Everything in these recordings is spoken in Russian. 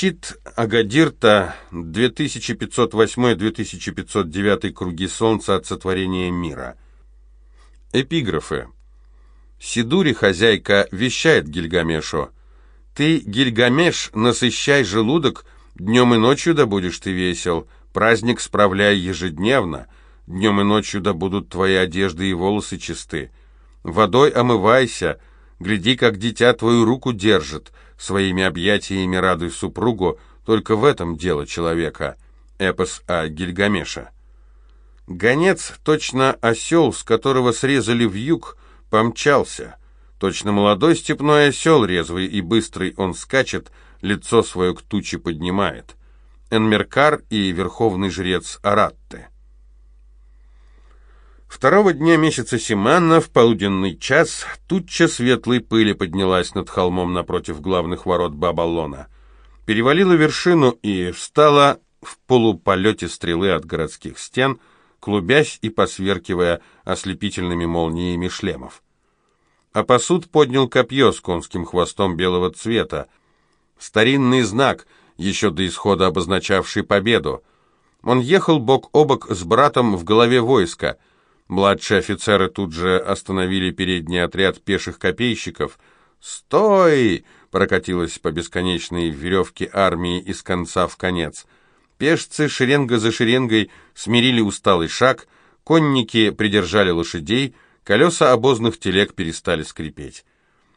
Щит Агадирта 2508-2509 круги солнца от сотворения мира. Эпиграфы. Сидури, хозяйка, вещает Гильгамешу. «Ты, Гильгамеш, насыщай желудок, днем и ночью да будешь ты весел, праздник справляй ежедневно, днем и ночью да будут твои одежды и волосы чисты. Водой омывайся, гляди, как дитя твою руку держит, своими объятиями радуй супругу, только в этом дело человека». Эпос о Гильгамеша. Гонец, точно осел, с которого срезали в юг, помчался. Точно молодой степной осел, резвый и быстрый, он скачет, лицо свое к туче поднимает. Энмеркар и верховный жрец Аратте. Второго дня месяца Симанна в полуденный час туча светлой пыли поднялась над холмом напротив главных ворот Бабалона. Перевалила вершину и встала в полуполете стрелы от городских стен, клубясь и посверкивая ослепительными молниями шлемов. А посуд поднял копье с конским хвостом белого цвета, старинный знак, еще до исхода обозначавший победу. Он ехал бок о бок с братом в голове войска — Младшие офицеры тут же остановили передний отряд пеших копейщиков. «Стой!» — прокатилась по бесконечной веревке армии из конца в конец. Пешцы шеренга за шеренгой смирили усталый шаг, конники придержали лошадей, колеса обозных телег перестали скрипеть.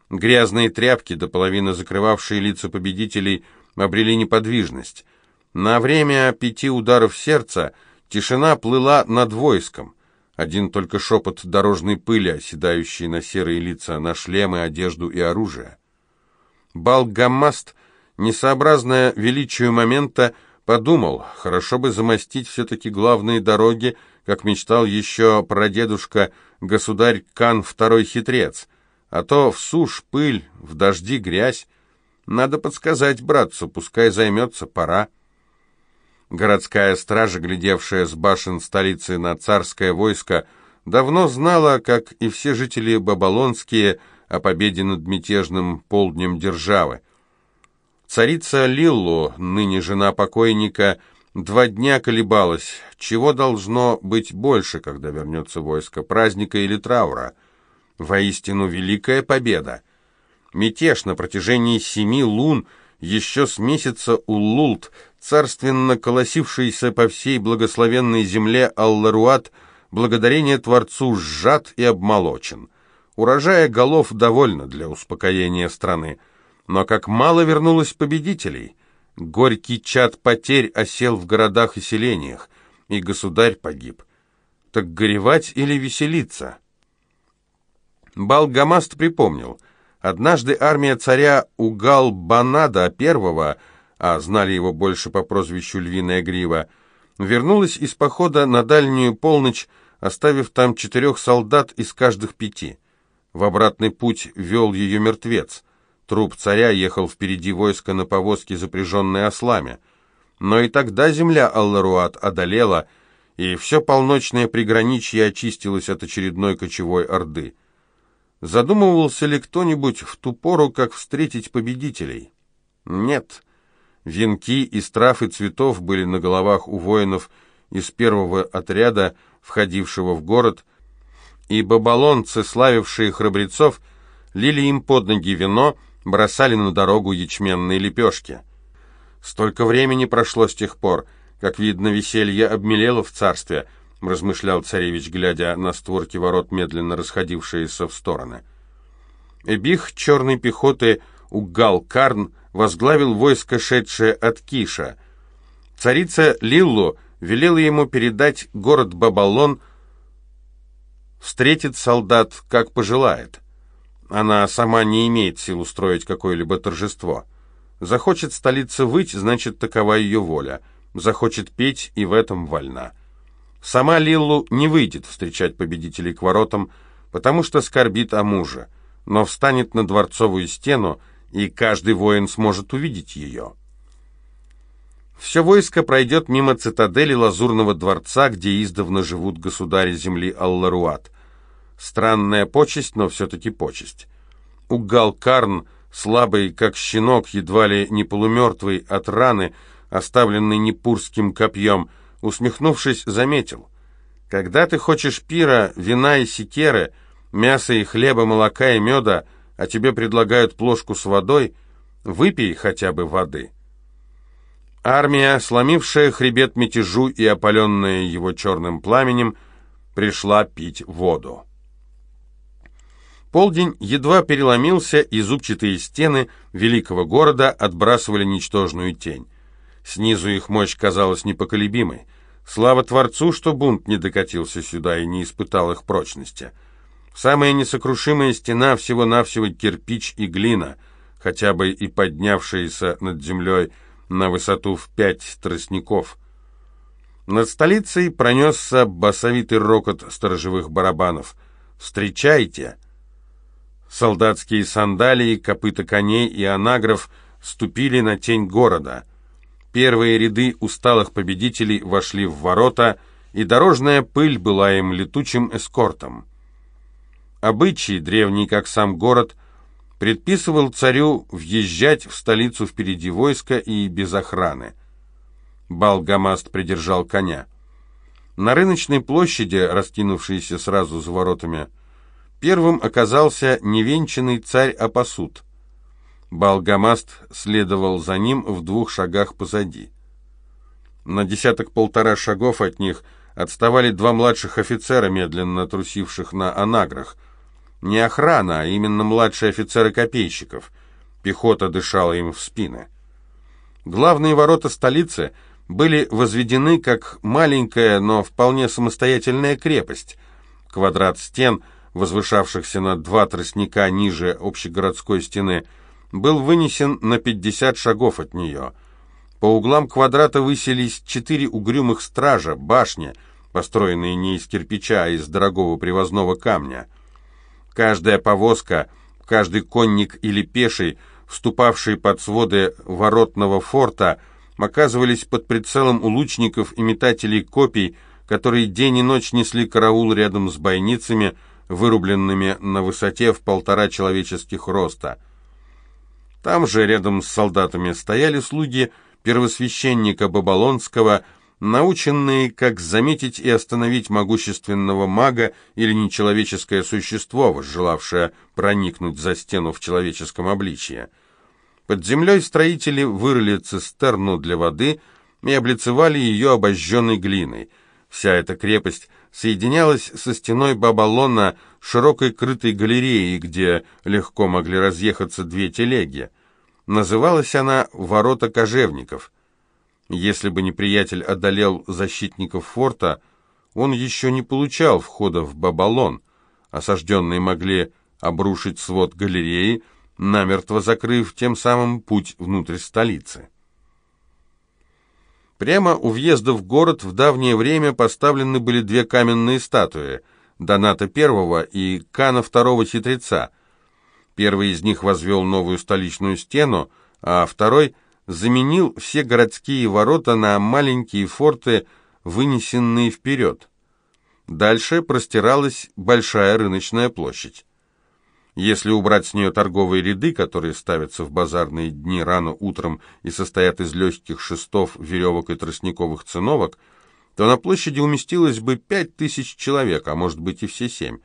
Грязные тряпки, до половины закрывавшие лица победителей, обрели неподвижность. На время пяти ударов сердца тишина плыла над войском — один только шепот дорожной пыли, оседающей на серые лица, на шлемы, одежду и оружие. Балгамаст, несообразное величию момента, подумал, хорошо бы замостить все-таки главные дороги, как мечтал еще прадедушка, государь Кан второй хитрец. А то в сушь пыль, в дожди грязь. Надо подсказать братцу, пускай займется, пора. Городская стража, глядевшая с башен столицы на царское войско, давно знала, как и все жители Бабалонские, о победе над мятежным полднем державы. Царица Лиллу, ныне жена покойника, два дня колебалась, чего должно быть больше, когда вернется войско, праздника или траура. Воистину великая победа. Мятеж на протяжении семи лун еще с месяца Уллулт царственно колосившийся по всей благословенной земле Алларуат, благодарение Творцу сжат и обмолочен. Урожая голов довольно для успокоения страны. Но как мало вернулось победителей. Горький чад потерь осел в городах и селениях, и государь погиб. Так горевать или веселиться? Балгамаст припомнил. Однажды армия царя Угал-Банада I – а знали его больше по прозвищу Львиная Грива, вернулась из похода на дальнюю полночь, оставив там четырех солдат из каждых пяти. В обратный путь вел ее мертвец. Труп царя ехал впереди войска на повозке, запряженной ослами. Но и тогда земля Алларуат одолела, и все полночное приграничье очистилось от очередной кочевой орды. Задумывался ли кто-нибудь в ту пору, как встретить победителей? Нет. Венки из трав и цветов были на головах у воинов из первого отряда, входившего в город, и бабалонцы, славившие храбрецов, лили им под ноги вино, бросали на дорогу ячменные лепешки. Столько времени прошло с тех пор, как видно, веселье обмелело в царстве, размышлял царевич, глядя на створки ворот, медленно расходившиеся в стороны. Эбих черной пехоты Угал Карн возглавил войско, шедшее от Киша. Царица Лиллу велела ему передать город Бабалон, встретит солдат, как пожелает. Она сама не имеет сил устроить какое-либо торжество. Захочет столица выть, значит, такова ее воля. Захочет петь, и в этом вольна. Сама Лиллу не выйдет встречать победителей к воротам, потому что скорбит о муже, но встанет на дворцовую стену, и каждый воин сможет увидеть ее. Все войско пройдет мимо цитадели Лазурного дворца, где издавна живут государи земли Алларуат. Странная почесть, но все-таки почесть. Угал Карн слабый, как щенок, едва ли не полумертвый от раны, оставленный непурским копьем, усмехнувшись, заметил. «Когда ты хочешь пира, вина и секеры, мяса и хлеба, молока и меда, а тебе предлагают плошку с водой, выпей хотя бы воды». Армия, сломившая хребет мятежу и опаленная его черным пламенем, пришла пить воду. Полдень едва переломился, и зубчатые стены великого города отбрасывали ничтожную тень. Снизу их мощь казалась непоколебимой. Слава Творцу, что бунт не докатился сюда и не испытал их прочности. Самая несокрушимая стена всего-навсего кирпич и глина, хотя бы и поднявшаяся над землей на высоту в пять тростников. Над столицей пронесся басовитый рокот сторожевых барабанов. «Встречайте!» Солдатские сандалии, копыта коней и анагров ступили на тень города. Первые ряды усталых победителей вошли в ворота, и дорожная пыль была им летучим эскортом. Обычай, древний как сам город, предписывал царю въезжать в столицу впереди войска и без охраны. Балгамаст придержал коня. На рыночной площади, раскинувшейся сразу за воротами, первым оказался невенчанный царь Апасут. Балгамаст следовал за ним в двух шагах позади. На десяток-полтора шагов от них отставали два младших офицера, медленно трусивших на анаграх — не охрана, а именно младшие офицеры копейщиков. Пехота дышала им в спины. Главные ворота столицы были возведены как маленькая, но вполне самостоятельная крепость. Квадрат стен, возвышавшихся на два тростника ниже общегородской стены, был вынесен на 50 шагов от нее. По углам квадрата высились четыре угрюмых стража, башни, построенные не из кирпича, а из дорогого привозного камня – Каждая повозка, каждый конник или пеший, вступавший под своды воротного форта, оказывались под прицелом у лучников и метателей копий, которые день и ночь несли караул рядом с бойницами, вырубленными на высоте в полтора человеческих роста. Там же, рядом с солдатами, стояли слуги первосвященника Бабалонского, наученные, как заметить и остановить могущественного мага или нечеловеческое существо, возжелавшее проникнуть за стену в человеческом обличье. Под землей строители вырыли цистерну для воды и облицевали ее обожженной глиной. Вся эта крепость соединялась со стеной Бабалона широкой крытой галереей, где легко могли разъехаться две телеги. Называлась она «Ворота кожевников». Если бы неприятель одолел защитников форта, он еще не получал входа в Бабалон. Осажденные могли обрушить свод галереи, намертво закрыв тем самым путь внутрь столицы. Прямо у въезда в город в давнее время поставлены были две каменные статуи – Доната I и Кана II хитреца. Первый из них возвел новую столичную стену, а второй заменил все городские ворота на маленькие форты, вынесенные вперед. Дальше простиралась большая рыночная площадь. Если убрать с нее торговые ряды, которые ставятся в базарные дни рано утром и состоят из легких шестов, веревок и тростниковых циновок, то на площади уместилось бы пять тысяч человек, а может быть и все семь.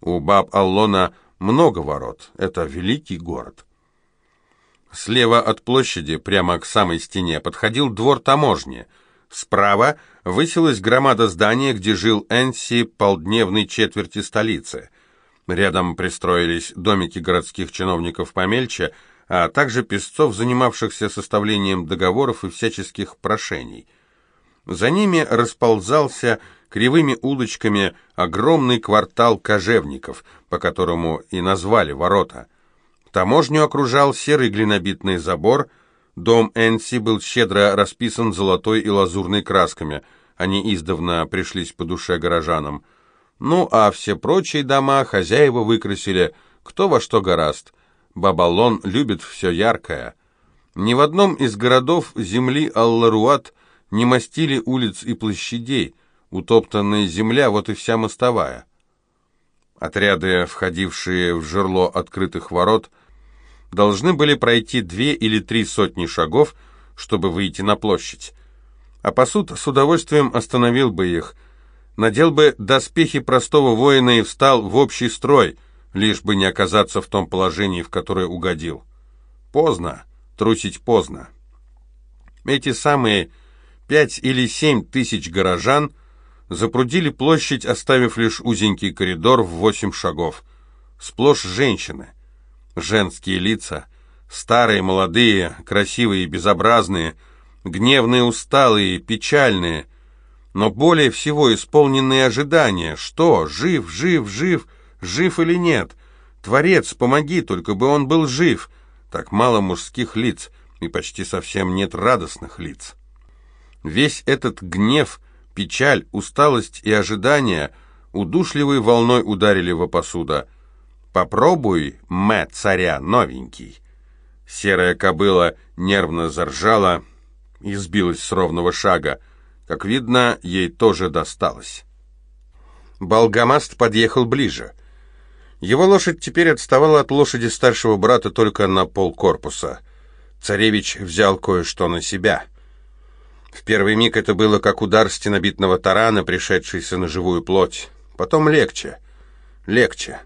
У Баб-Аллона много ворот, это великий город. Слева от площади, прямо к самой стене, подходил двор таможни. Справа высилась громада здания, где жил Энси полдневной четверти столицы. Рядом пристроились домики городских чиновников помельче, а также песцов, занимавшихся составлением договоров и всяческих прошений. За ними расползался кривыми улочками огромный квартал кожевников, по которому и назвали ворота. Таможню окружал серый глинобитный забор. Дом Энси был щедро расписан золотой и лазурной красками. Они издавна пришлись по душе горожанам. Ну, а все прочие дома хозяева выкрасили, кто во что гораст. Бабалон любит все яркое. Ни в одном из городов земли Алларуат не мастили улиц и площадей. Утоптанная земля, вот и вся мостовая. Отряды, входившие в жерло открытых ворот, должны были пройти две или три сотни шагов, чтобы выйти на площадь. А посуд с удовольствием остановил бы их, надел бы доспехи простого воина и встал в общий строй, лишь бы не оказаться в том положении, в которое угодил. Поздно, трусить поздно. Эти самые пять или семь тысяч горожан запрудили площадь, оставив лишь узенький коридор в восемь шагов. Сплошь женщины. Женские лица, старые, молодые, красивые, безобразные, гневные, усталые, печальные, но более всего исполненные ожидания. Что, жив, жив, жив, жив или нет? Творец, помоги, только бы он был жив. Так мало мужских лиц, и почти совсем нет радостных лиц. Весь этот гнев, печаль, усталость и ожидания удушливой волной ударили в посуда. «Попробуй, мэ, царя, новенький». Серая кобыла нервно заржала и сбилась с ровного шага. Как видно, ей тоже досталось. Болгамаст подъехал ближе. Его лошадь теперь отставала от лошади старшего брата только на полкорпуса. Царевич взял кое-что на себя. В первый миг это было как удар стенобитного тарана, пришедшийся на живую плоть. Потом легче, легче.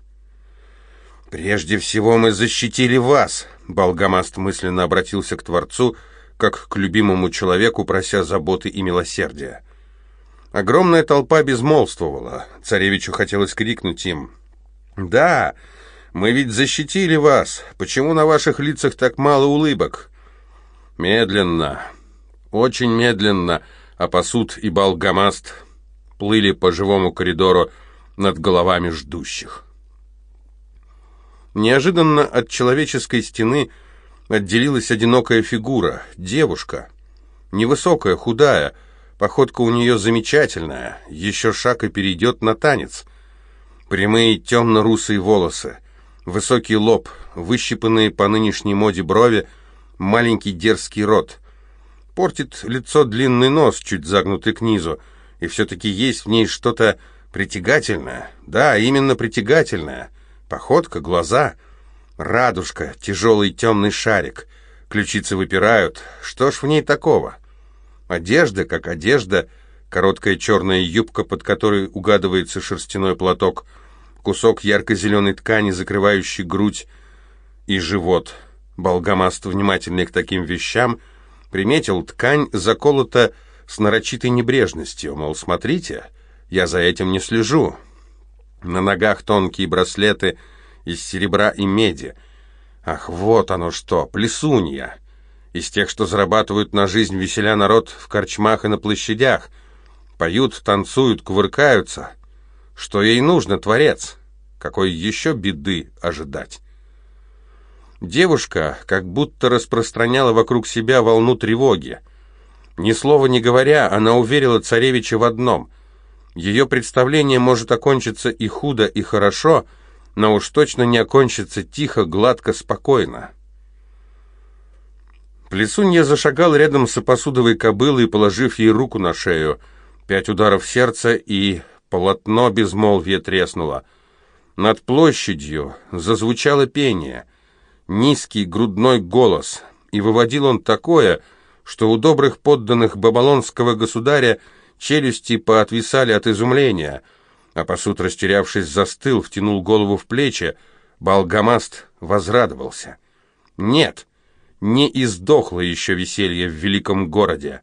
«Прежде всего мы защитили вас», — Болгамаст мысленно обратился к Творцу, как к любимому человеку, прося заботы и милосердия. Огромная толпа безмолвствовала. Царевичу хотелось крикнуть им. «Да, мы ведь защитили вас. Почему на ваших лицах так мало улыбок?» Медленно, очень медленно, а посуд и Болгамаст плыли по живому коридору над головами ждущих. Неожиданно от человеческой стены отделилась одинокая фигура, девушка. Невысокая, худая, походка у нее замечательная, еще шаг и перейдет на танец. Прямые темно-русые волосы, высокий лоб, выщипанные по нынешней моде брови, маленький дерзкий рот. Портит лицо длинный нос, чуть загнутый к низу, и все-таки есть в ней что-то притягательное. Да, именно притягательное. Походка, глаза, радужка, тяжелый темный шарик. Ключицы выпирают. Что ж в ней такого? Одежда, как одежда, короткая черная юбка, под которой угадывается шерстяной платок, кусок ярко-зеленой ткани, закрывающий грудь и живот. Болгамаст, внимательный к таким вещам, приметил, ткань заколота с нарочитой небрежностью, мол, смотрите, я за этим не слежу, на ногах тонкие браслеты из серебра и меди. Ах, вот оно что, плесунья! Из тех, что зарабатывают на жизнь веселя народ в корчмах и на площадях. Поют, танцуют, кувыркаются. Что ей нужно, творец? Какой еще беды ожидать? Девушка как будто распространяла вокруг себя волну тревоги. Ни слова не говоря, она уверила царевича в одном. Ее представление может окончиться и худо, и хорошо, но уж точно не окончится тихо, гладко, спокойно. Плесунья зашагал рядом с опосудовой кобылой, положив ей руку на шею. Пять ударов сердца, и полотно безмолвия треснуло. Над площадью зазвучало пение, низкий грудной голос, и выводил он такое, что у добрых подданных бабалонского государя челюсти поотвисали от изумления, а посуд, растерявшись, застыл, втянул голову в плечи. Балгамаст возрадовался. «Нет, не издохло еще веселье в великом городе.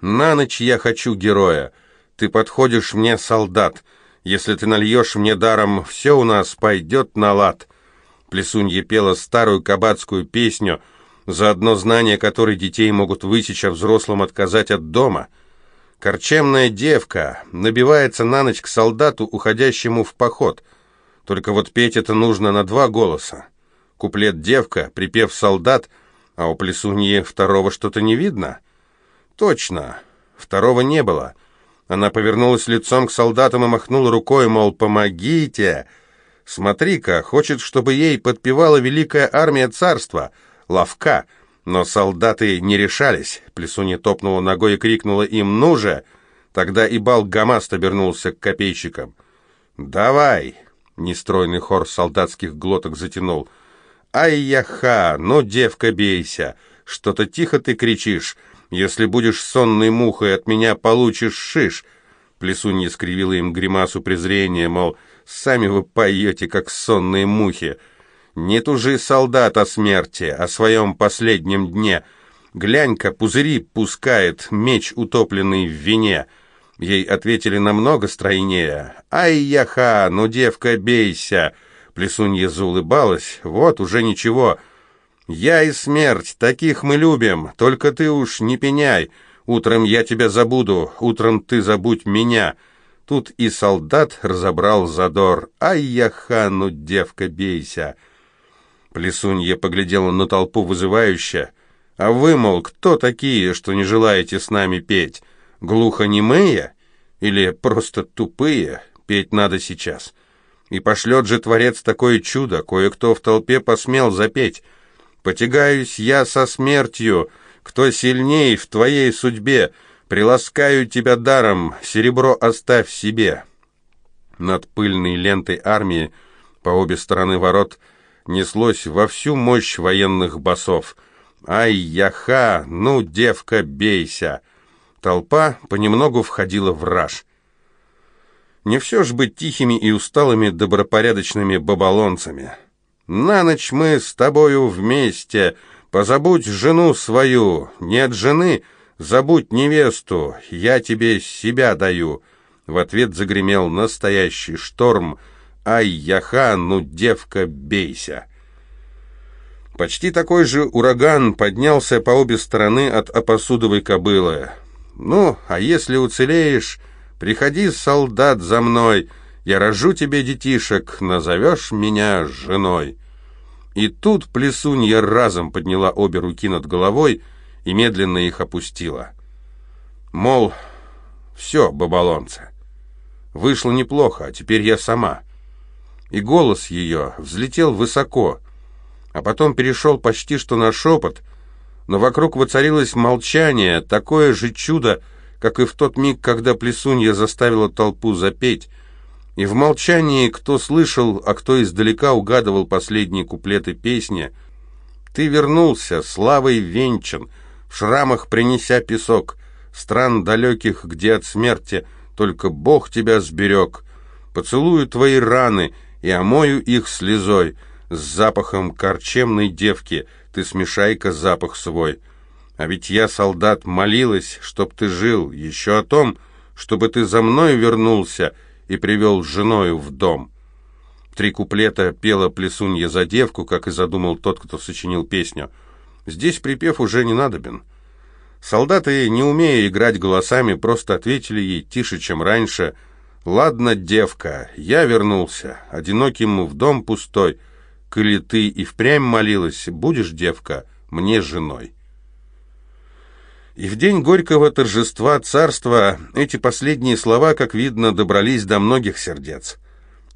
На ночь я хочу героя. Ты подходишь мне, солдат. Если ты нальешь мне даром, все у нас пойдет на лад». Плесунья пела старую кабацкую песню, за одно знание которой детей могут высечь, а взрослым отказать от дома — Корчемная девка набивается на ночь к солдату, уходящему в поход. Только вот петь это нужно на два голоса. Куплет «девка», припев «солдат», а у плесуньи второго что-то не видно? Точно, второго не было. Она повернулась лицом к солдатам и махнула рукой, мол, «помогите!» Смотри-ка, хочет, чтобы ей подпевала великая армия царства, ловка — но солдаты не решались. Плесунья топнула ногой и крикнула им «Ну же!» Тогда и бал Гамаст обернулся к копейщикам. «Давай!» — нестройный хор солдатских глоток затянул. «Ай-яха! Ну, девка, бейся! Что-то тихо ты кричишь! Если будешь сонной мухой, от меня получишь шиш!» Плесунья скривила им гримасу презрения, мол, «Сами вы поете, как сонные мухи!» «Не тужи, солдат, о смерти, о своем последнем дне!» Глянь-ка, пузыри пускает, меч, утопленный в вине. Ей ответили намного стройнее. «Ай-яха, ну, девка, бейся!» Плесунья заулыбалась. «Вот, уже ничего. Я и смерть, таких мы любим, только ты уж не пеняй. Утром я тебя забуду, утром ты забудь меня». Тут и солдат разобрал задор. «Ай-яха, ну, девка, бейся!» Плесунья поглядела на толпу вызывающе. А вы, мол, кто такие, что не желаете с нами петь? Глухонемые? Или просто тупые? Петь надо сейчас. И пошлет же Творец такое чудо, кое-кто в толпе посмел запеть. Потягаюсь я со смертью, кто сильней в твоей судьбе, приласкаю тебя даром, серебро оставь себе. Над пыльной лентой армии по обе стороны ворот неслось во всю мощь военных басов — «Ай-яха! Ну, девка, бейся!» Толпа понемногу входила в раж. Не все ж быть тихими и усталыми добропорядочными бабалонцами. «На ночь мы с тобою вместе, позабудь жену свою, нет жены, забудь невесту, я тебе себя даю». В ответ загремел настоящий шторм. «Ай-яха, ну, девка, бейся!» Почти такой же ураган поднялся по обе стороны от опосудовой кобылы. «Ну, а если уцелеешь, приходи, солдат, за мной, я рожу тебе детишек, назовешь меня женой». И тут плесунья разом подняла обе руки над головой и медленно их опустила. Мол, все, бабалонцы, вышло неплохо, а теперь я сама. И голос ее взлетел высоко — а потом перешел почти что на шепот, но вокруг воцарилось молчание, такое же чудо, как и в тот миг, когда Плесунья заставила толпу запеть, и в молчании кто слышал, а кто издалека угадывал последние куплеты песни. «Ты вернулся, славой венчан, в шрамах принеся песок, стран далеких, где от смерти только Бог тебя сберег, поцелую твои раны и омою их слезой» с запахом корчемной девки, ты смешай-ка запах свой. А ведь я, солдат, молилась, чтоб ты жил, еще о том, чтобы ты за мной вернулся и привел женою в дом. Три куплета пела плесунья за девку, как и задумал тот, кто сочинил песню. Здесь припев уже не надобен. Солдаты, не умея играть голосами, просто ответили ей тише, чем раньше. «Ладно, девка, я вернулся, одиноким в дом пустой». Коли ты и впрямь молилась, будешь, девка, мне женой. И в день горького торжества царства эти последние слова, как видно, добрались до многих сердец.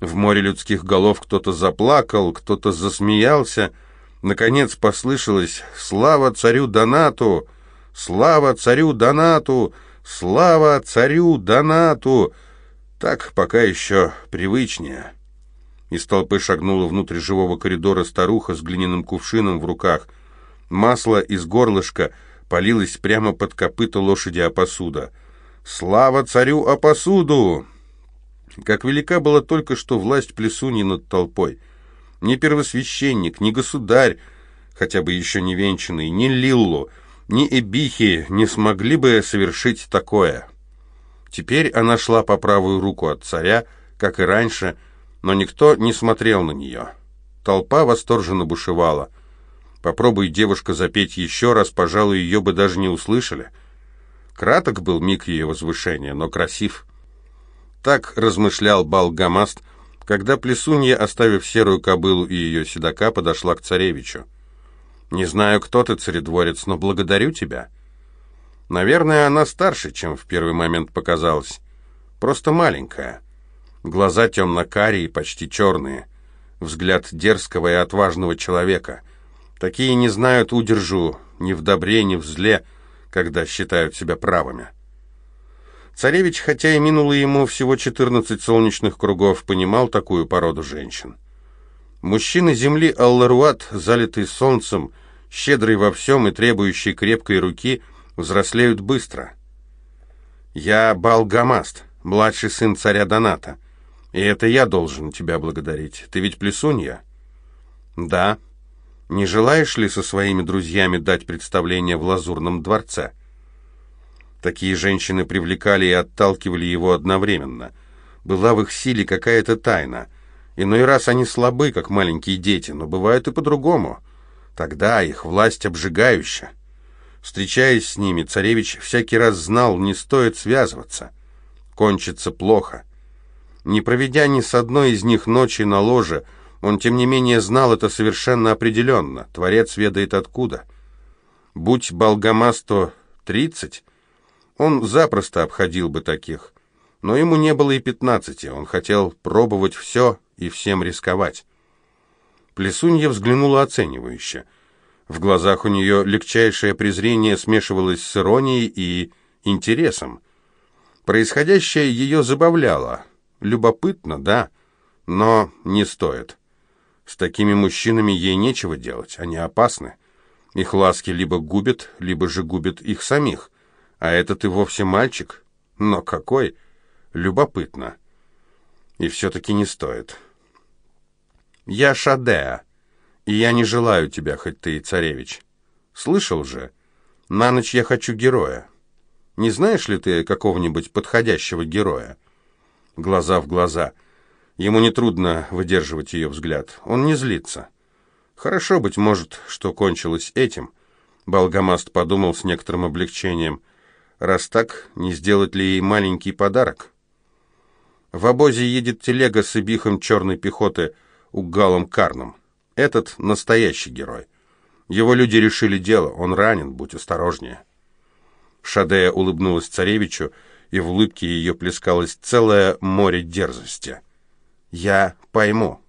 В море людских голов кто-то заплакал, кто-то засмеялся. Наконец послышалось «Слава царю Донату! Слава царю Донату! Слава царю Донату!» Так пока еще привычнее. Из толпы шагнула внутрь живого коридора старуха с глиняным кувшином в руках. Масло из горлышка полилось прямо под копыта лошади о посуда. «Слава царю о посуду!» Как велика была только что власть плесуни над толпой. Ни первосвященник, ни государь, хотя бы еще не венчанный, ни Лиллу, ни Эбихи не смогли бы совершить такое. Теперь она шла по правую руку от царя, как и раньше, но никто не смотрел на нее. Толпа восторженно бушевала. Попробуй девушка запеть еще раз, пожалуй, ее бы даже не услышали. Краток был миг ее возвышения, но красив. Так размышлял Балгамаст, когда Плесунья, оставив серую кобылу и ее седока, подошла к царевичу. «Не знаю, кто ты, царедворец, но благодарю тебя». Наверное, она старше, чем в первый момент показалось. Просто маленькая. Глаза темно-карие, почти черные. Взгляд дерзкого и отважного человека. Такие не знают удержу ни в добре, ни в зле, когда считают себя правыми. Царевич, хотя и минуло ему всего 14 солнечных кругов, понимал такую породу женщин. Мужчины земли Алларуат, залитый солнцем, щедрый во всем и требующий крепкой руки, взрослеют быстро. Я Балгамаст, младший сын царя Доната, и это я должен тебя благодарить. Ты ведь плесунья? Да. Не желаешь ли со своими друзьями дать представление в Лазурном дворце? Такие женщины привлекали и отталкивали его одновременно. Была в их силе какая-то тайна. Иной раз они слабы, как маленькие дети, но бывают и по-другому. Тогда их власть обжигающая. Встречаясь с ними, царевич всякий раз знал, не стоит связываться. Кончится плохо. Не проведя ни с одной из них ночи на ложе, он, тем не менее, знал это совершенно определенно. Творец ведает откуда. Будь Болгамасто тридцать, он запросто обходил бы таких. Но ему не было и пятнадцати, он хотел пробовать все и всем рисковать. Плесунья взглянула оценивающе. В глазах у нее легчайшее презрение смешивалось с иронией и интересом. Происходящее ее забавляло. Любопытно, да, но не стоит. С такими мужчинами ей нечего делать, они опасны. Их ласки либо губят, либо же губят их самих. А этот и вовсе мальчик. Но какой? Любопытно. И все-таки не стоит. Я Шадеа, и я не желаю тебя, хоть ты и царевич. Слышал же? На ночь я хочу героя. Не знаешь ли ты какого-нибудь подходящего героя? Глаза в глаза. Ему нетрудно выдерживать ее взгляд. Он не злится. Хорошо, быть может, что кончилось этим. Болгамаст подумал с некоторым облегчением. Раз так, не сделать ли ей маленький подарок? В обозе едет телега с ибихом черной пехоты Угалом Карном. Этот настоящий герой. Его люди решили дело, он ранен, будь осторожнее. Шадея улыбнулась царевичу, и в улыбке ее плескалось целое море дерзости. «Я пойму»,